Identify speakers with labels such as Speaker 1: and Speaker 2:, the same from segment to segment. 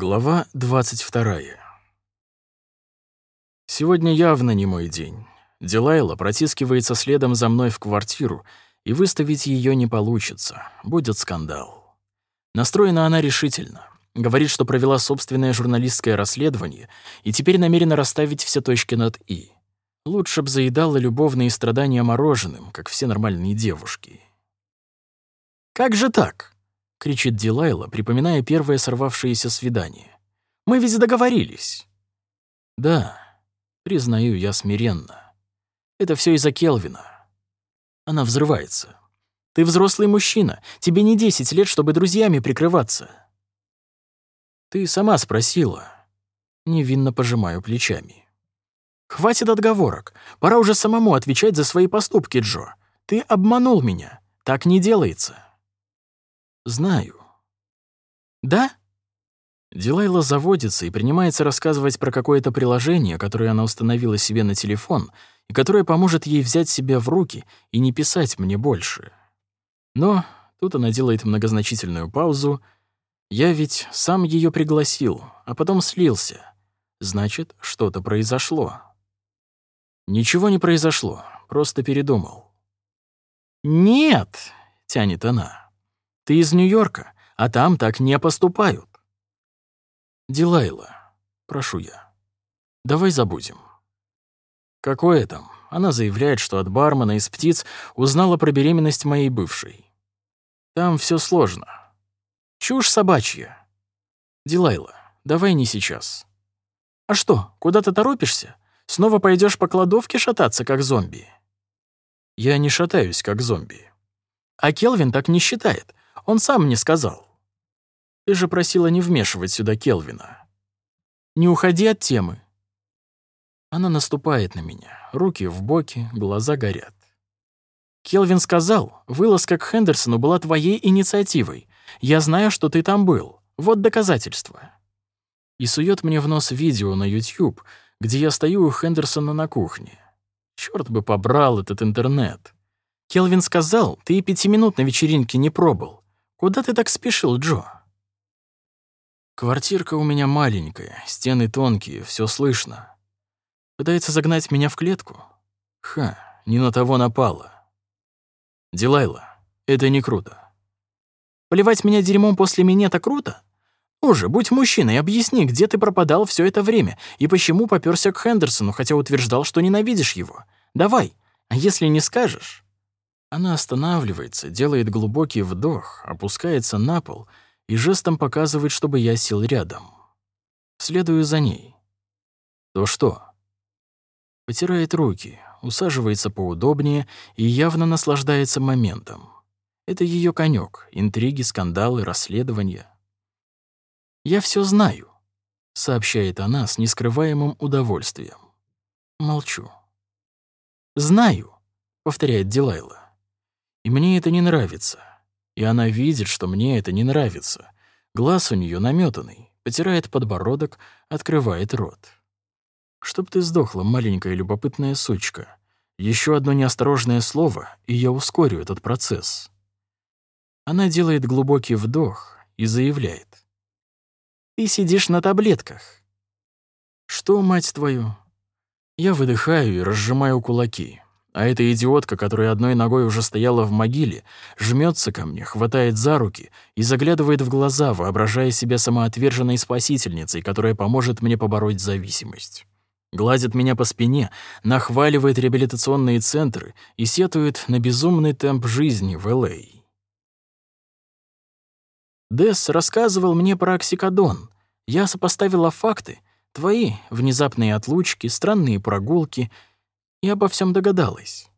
Speaker 1: Глава 22. Сегодня явно не мой день. Дилайла протискивается следом за мной в квартиру, и выставить ее не получится. Будет скандал. Настроена она решительно. Говорит, что провела собственное журналистское расследование и теперь намерена расставить все точки над «и». Лучше б заедала любовные страдания мороженым, как все нормальные девушки. «Как же так?» — кричит Дилайла, припоминая первое сорвавшееся свидание. «Мы ведь договорились». «Да, признаю я смиренно. Это все из-за Келвина». Она взрывается. «Ты взрослый мужчина. Тебе не десять лет, чтобы друзьями прикрываться». «Ты сама спросила». Невинно пожимаю плечами. «Хватит отговорок. Пора уже самому отвечать за свои поступки, Джо. Ты обманул меня. Так не делается». Знаю. Да? Дилайла заводится и принимается рассказывать про какое-то приложение, которое она установила себе на телефон, и которое поможет ей взять себя в руки и не писать мне больше. Но тут она делает многозначительную паузу. Я ведь сам ее пригласил, а потом слился. Значит, что-то произошло. Ничего не произошло, просто передумал. «Нет», — тянет она. Ты из Нью-Йорка, а там так не поступают. Дилайла, прошу я, давай забудем. Какое там? Она заявляет, что от бармена из птиц узнала про беременность моей бывшей. Там все сложно. Чушь собачья. Дилайла, давай не сейчас. А что, куда ты торопишься? Снова пойдешь по кладовке шататься, как зомби? Я не шатаюсь, как зомби. А Келвин так не считает. Он сам мне сказал. Ты же просила не вмешивать сюда Келвина. Не уходи от темы. Она наступает на меня, руки в боки, глаза горят. Келвин сказал, вылазка к Хендерсону была твоей инициативой. Я знаю, что ты там был. Вот доказательства. И сует мне в нос видео на YouTube, где я стою у Хендерсона на кухне. Черт бы побрал этот интернет. Келвин сказал, ты и пяти минут на вечеринке не пробыл. Куда ты так спешил, Джо?» «Квартирка у меня маленькая, стены тонкие, все слышно. Пытается загнать меня в клетку? Ха, не на того напала. Дилайла, это не круто. Поливать меня дерьмом после минета круто? Уже, будь мужчиной, объясни, где ты пропадал все это время и почему попёрся к Хендерсону, хотя утверждал, что ненавидишь его. Давай, а если не скажешь, она останавливается, делает глубокий вдох, опускается на пол и жестом показывает, чтобы я сел рядом. Следую за ней. То что? Потирает руки, усаживается поудобнее и явно наслаждается моментом. Это ее конек: интриги, скандалы, расследования. «Я все знаю», — сообщает она с нескрываемым удовольствием. Молчу. «Знаю», — повторяет Дилайла. И мне это не нравится. И она видит, что мне это не нравится. Глаз у нее наметанный, потирает подбородок, открывает рот. Чтоб ты сдохла, маленькая любопытная сучка. Еще одно неосторожное слово, и я ускорю этот процесс. Она делает глубокий вдох и заявляет. «Ты сидишь на таблетках». «Что, мать твою?» Я выдыхаю и разжимаю кулаки. А эта идиотка, которая одной ногой уже стояла в могиле, жмется ко мне, хватает за руки и заглядывает в глаза, воображая себя самоотверженной спасительницей, которая поможет мне побороть зависимость. Гладит меня по спине, нахваливает реабилитационные центры и сетует на безумный темп жизни в Л.А. Десс рассказывал мне про оксикодон. Я сопоставила факты, твои внезапные отлучки, странные прогулки — и обо всем догадалась.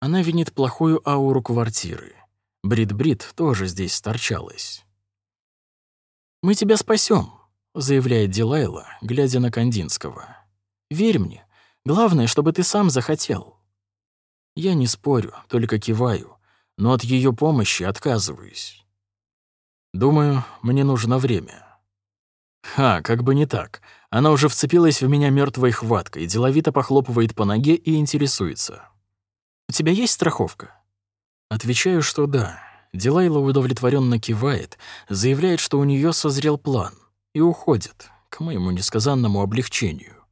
Speaker 1: Она винит плохую ауру квартиры. Брит-Брит тоже здесь сторчалась. «Мы тебя спасем, заявляет Дилайла, глядя на Кандинского. «Верь мне, главное, чтобы ты сам захотел». Я не спорю, только киваю, но от ее помощи отказываюсь. Думаю, мне нужно время. Ха, как бы не так. Она уже вцепилась в меня мертвой хваткой, деловито похлопывает по ноге и интересуется. «У тебя есть страховка?» Отвечаю, что да. Дилайла удовлетворенно кивает, заявляет, что у нее созрел план. и уходит, к моему несказанному облегчению.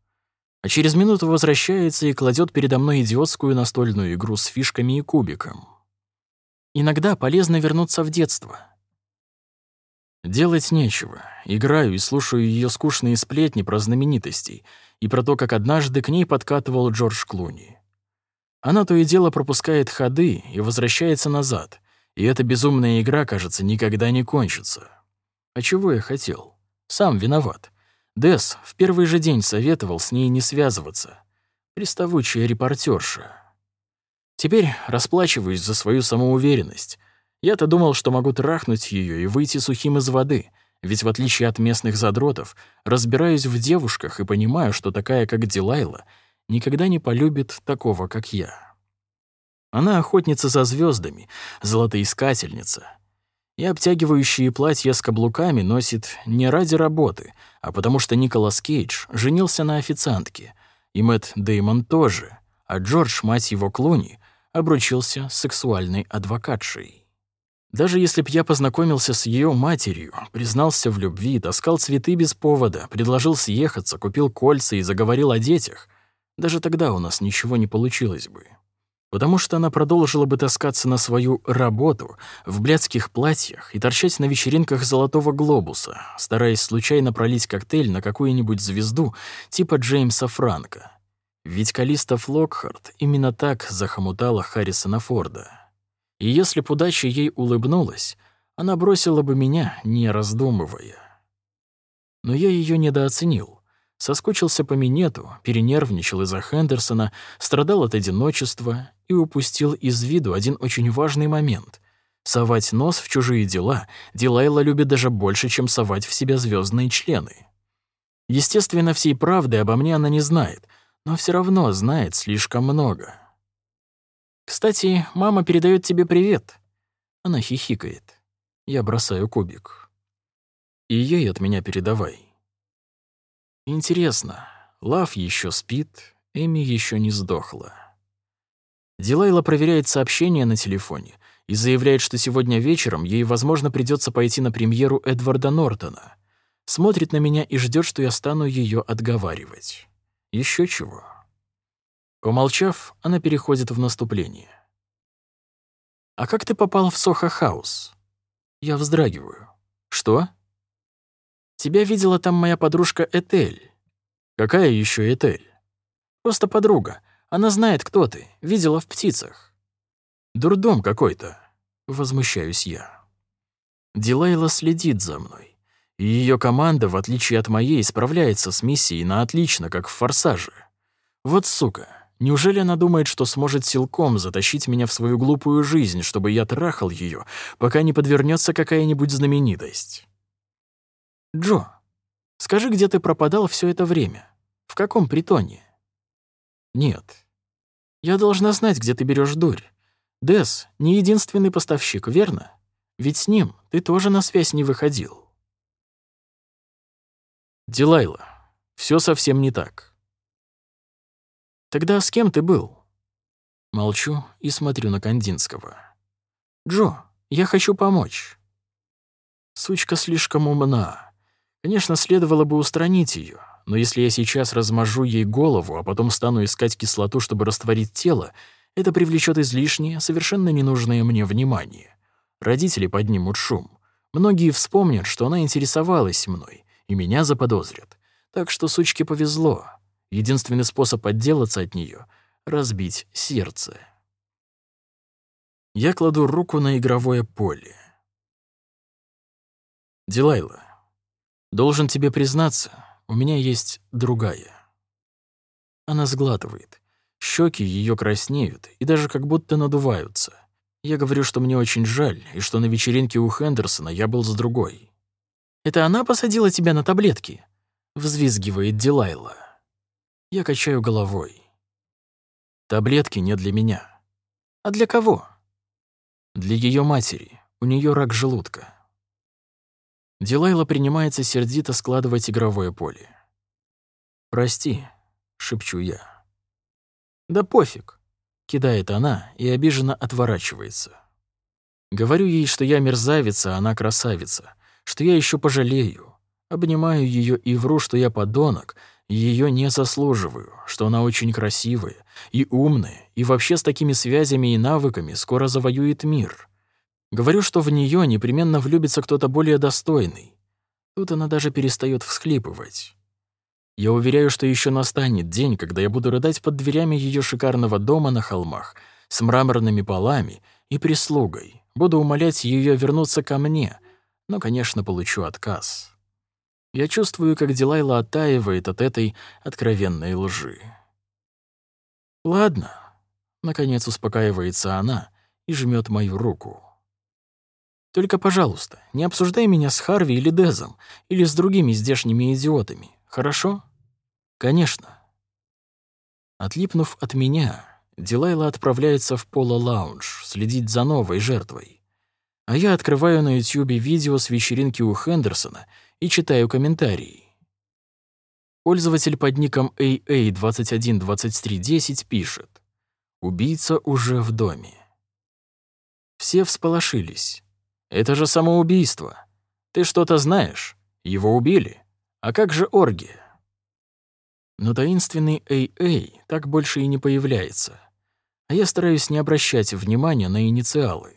Speaker 1: А через минуту возвращается и кладет передо мной идиотскую настольную игру с фишками и кубиком. Иногда полезно вернуться в детство. Делать нечего. Играю и слушаю ее скучные сплетни про знаменитостей и про то, как однажды к ней подкатывал Джордж Клуни. Она то и дело пропускает ходы и возвращается назад, и эта безумная игра, кажется, никогда не кончится. А чего я хотел? Сам виноват. Дес в первый же день советовал с ней не связываться. Приставучая репортерша. Теперь расплачиваюсь за свою самоуверенность. Я-то думал, что могу трахнуть ее и выйти сухим из воды, ведь в отличие от местных задротов, разбираюсь в девушках и понимаю, что такая, как Дилайла, никогда не полюбит такого, как я. Она охотница за звездами, золотоискательница. И обтягивающие платья с каблуками носит не ради работы, а потому что Николас Кейдж женился на официантке, и Мэтт Деймон тоже, а Джордж, мать его Клуни, обручился с сексуальной адвокатшей. Даже если б я познакомился с ее матерью, признался в любви, таскал цветы без повода, предложил съехаться, купил кольца и заговорил о детях, даже тогда у нас ничего не получилось бы. Потому что она продолжила бы таскаться на свою работу в блядских платьях и торчать на вечеринках «Золотого глобуса», стараясь случайно пролить коктейль на какую-нибудь звезду типа Джеймса Франка. Ведь Калиста Флокхарт именно так захомутала Харрисона Форда. И если б удача ей улыбнулась, она бросила бы меня, не раздумывая. Но я ее недооценил. Соскучился по минету, перенервничал из-за Хендерсона, страдал от одиночества и упустил из виду один очень важный момент. Совать нос в чужие дела Дилайла любит даже больше, чем совать в себя звездные члены. Естественно, всей правды обо мне она не знает, но все равно знает слишком много. «Кстати, мама передает тебе привет». Она хихикает. Я бросаю кубик. И ей от меня передавай. Интересно, Лав еще спит, Эми еще не сдохла. Дилайла проверяет сообщения на телефоне и заявляет, что сегодня вечером ей, возможно, придется пойти на премьеру Эдварда Нортона. Смотрит на меня и ждет, что я стану ее отговаривать. Еще чего. Помолчав, она переходит в наступление. «А как ты попал в Сохо-хаус?» Я вздрагиваю. «Что?» Тебя видела там моя подружка Этель». «Какая еще Этель?» «Просто подруга. Она знает, кто ты. Видела в птицах». «Дурдом какой-то», — возмущаюсь я. Дилайла следит за мной. И ее команда, в отличие от моей, справляется с миссией на отлично, как в «Форсаже». Вот сука, неужели она думает, что сможет силком затащить меня в свою глупую жизнь, чтобы я трахал ее, пока не подвернется какая-нибудь знаменитость? «Джо, скажи, где ты пропадал все это время? В каком притоне?» «Нет. Я должна знать, где ты берешь дурь. Дес не единственный поставщик, верно? Ведь с ним ты тоже на связь не выходил». «Дилайла, все совсем не так». «Тогда с кем ты был?» Молчу и смотрю на Кандинского. «Джо, я хочу помочь». Сучка слишком умна. Конечно, следовало бы устранить ее, но если я сейчас размажу ей голову, а потом стану искать кислоту, чтобы растворить тело, это привлечет излишнее, совершенно ненужное мне внимание. Родители поднимут шум. Многие вспомнят, что она интересовалась мной, и меня заподозрят. Так что сучке повезло. Единственный способ отделаться от нее — разбить сердце. Я кладу руку на игровое поле. Дилайла, Должен тебе признаться, у меня есть другая. Она сглатывает. Щеки ее краснеют и даже как будто надуваются. Я говорю, что мне очень жаль, и что на вечеринке у Хендерсона я был с другой. «Это она посадила тебя на таблетки?» — взвизгивает Дилайла. Я качаю головой. Таблетки не для меня. А для кого? Для ее матери. У нее рак желудка. Дилайла принимается сердито складывать игровое поле. «Прости», — шепчу я. «Да пофиг», — кидает она и обиженно отворачивается. Говорю ей, что я мерзавица, а она красавица, что я еще пожалею. Обнимаю ее и вру, что я подонок, ее не заслуживаю, что она очень красивая и умная, и вообще с такими связями и навыками скоро завоюет мир. Говорю, что в нее непременно влюбится кто-то более достойный. Тут она даже перестает всхлипывать. Я уверяю, что еще настанет день, когда я буду рыдать под дверями ее шикарного дома на холмах с мраморными полами и прислугой. Буду умолять ее вернуться ко мне, но, конечно, получу отказ. Я чувствую, как Дилайла оттаивает от этой откровенной лжи. «Ладно», — наконец успокаивается она и жмет мою руку. «Только, пожалуйста, не обсуждай меня с Харви или Дезом, или с другими здешними идиотами, хорошо?» «Конечно». Отлипнув от меня, Дилайла отправляется в поло-лаунж следить за новой жертвой. А я открываю на Ютьюбе видео с вечеринки у Хендерсона и читаю комментарии. Пользователь под ником AA212310 пишет «Убийца уже в доме». Все всполошились. «Это же самоубийство. Ты что-то знаешь? Его убили. А как же оргия?» Но таинственный AA так больше и не появляется. А я стараюсь не обращать внимания на инициалы.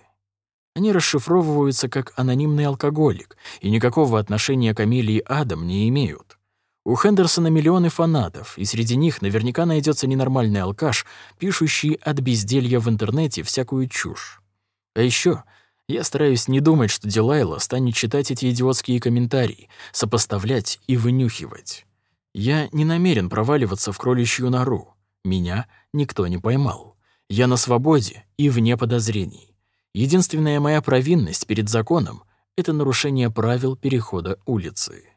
Speaker 1: Они расшифровываются как анонимный алкоголик и никакого отношения к Амелии Адам не имеют. У Хендерсона миллионы фанатов, и среди них наверняка найдется ненормальный алкаш, пишущий от безделья в интернете всякую чушь. А еще я стараюсь не думать, что Дилайла станет читать эти идиотские комментарии, сопоставлять и вынюхивать. Я не намерен проваливаться в кроличью нору. Меня никто не поймал. Я на свободе и вне подозрений. Единственная моя провинность перед законом — это нарушение правил перехода улицы.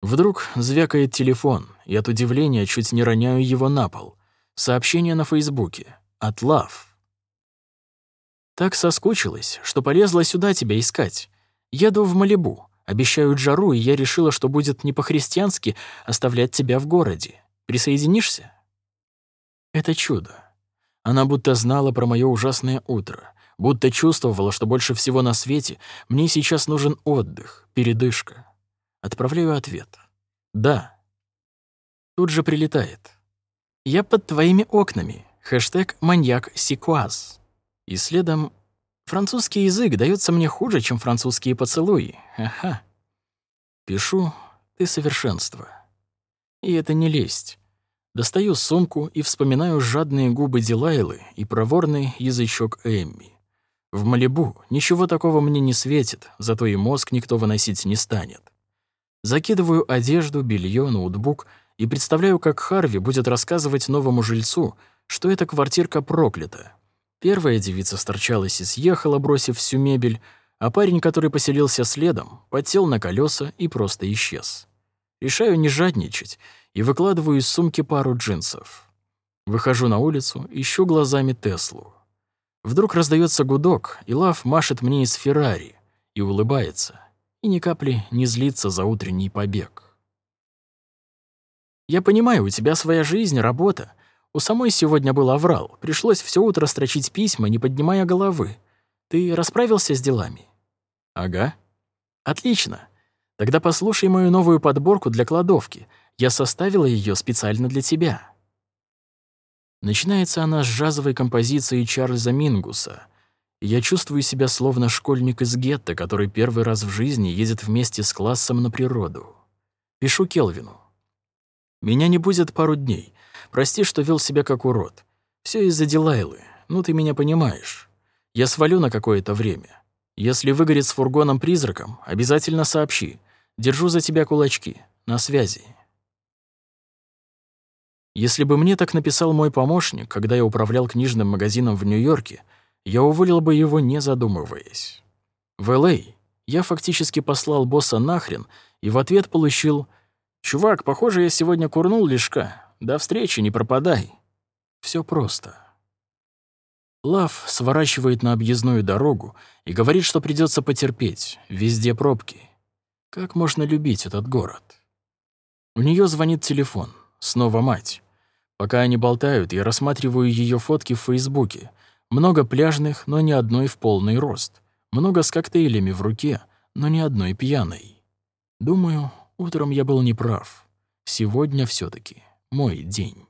Speaker 1: Вдруг звякает телефон, и от удивления чуть не роняю его на пол. Сообщение на Фейсбуке. От Лав. Так соскучилась, что полезла сюда тебя искать. Еду в Малибу. Обещают жару, и я решила, что будет не по-христиански оставлять тебя в городе. Присоединишься? Это чудо. Она будто знала про мое ужасное утро, будто чувствовала, что больше всего на свете мне сейчас нужен отдых, передышка. Отправляю ответ. «Да». Тут же прилетает. «Я под твоими окнами». Хэштег «Маньяк Сикуаз». И следом «Французский язык дается мне хуже, чем французские поцелуи. Ага». Пишу «Ты совершенство». И это не лесть. Достаю сумку и вспоминаю жадные губы Дилайлы и проворный язычок Эмми. В Малибу ничего такого мне не светит, зато и мозг никто выносить не станет. Закидываю одежду, белье, ноутбук и представляю, как Харви будет рассказывать новому жильцу, что эта квартирка проклята. Первая девица сторчалась и съехала, бросив всю мебель, а парень, который поселился следом, подсел на колеса и просто исчез. Решаю не жадничать и выкладываю из сумки пару джинсов. Выхожу на улицу, ищу глазами Теслу. Вдруг раздается гудок, и Лав машет мне из Феррари и улыбается, и ни капли не злится за утренний побег. «Я понимаю, у тебя своя жизнь, работа. У самой сегодня был аврал, пришлось все утро строчить письма, не поднимая головы. Ты расправился с делами?» «Ага». «Отлично. Тогда послушай мою новую подборку для кладовки — я составила ее специально для тебя». Начинается она с джазовой композиции Чарльза Мингуса. Я чувствую себя словно школьник из гетто, который первый раз в жизни едет вместе с классом на природу. Пишу Келвину. «Меня не будет пару дней. Прости, что вел себя как урод. Все из-за Дилайлы. Ну, ты меня понимаешь. Я свалю на какое-то время. Если выгорит с фургоном-призраком, обязательно сообщи. Держу за тебя кулачки. На связи». Если бы мне так написал мой помощник, когда я управлял книжным магазином в Нью-Йорке, я уволил бы его, не задумываясь. В Л.А. я фактически послал босса нахрен и в ответ получил «Чувак, похоже, я сегодня курнул лишка. До встречи, не пропадай». Все просто. Лав сворачивает на объездную дорогу и говорит, что придется потерпеть, везде пробки. Как можно любить этот город? У нее звонит телефон. Снова мать. Пока они болтают, я рассматриваю ее фотки в Фейсбуке. Много пляжных, но ни одной в полный рост. Много с коктейлями в руке, но ни одной пьяной. Думаю, утром я был неправ. Сегодня все таки мой день.